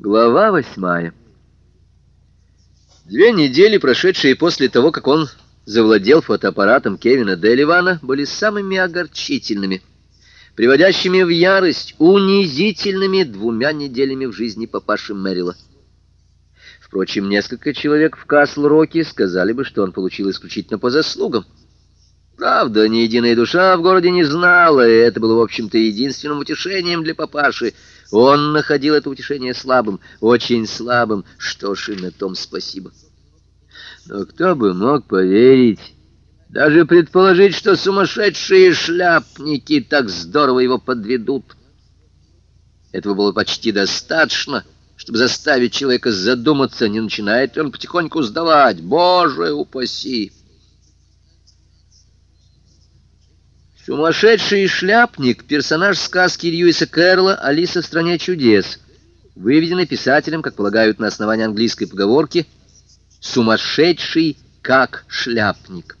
Глава восьмая Две недели, прошедшие после того, как он завладел фотоаппаратом Кевина Деливана, были самыми огорчительными, приводящими в ярость, унизительными двумя неделями в жизни папаши Мэрила. Впрочем, несколько человек в Касл-Роке сказали бы, что он получил исключительно по заслугам. Правда, ни единая душа в городе не знала, и это было, в общем-то, единственным утешением для папаши — он находил это утешение слабым, очень слабым, что ж и на том спасибо. Но кто бы мог поверить, даже предположить, что сумасшедшие шляпники так здорово его подведут. Этого было почти достаточно, чтобы заставить человека задуматься, не начинает ли он потихоньку сдавать. Боже упаси! Сумасшедший шляпник — персонаж сказки Льюиса Кэрролла «Алиса в стране чудес», выведенный писателем, как полагают на основании английской поговорки, «сумасшедший как шляпник».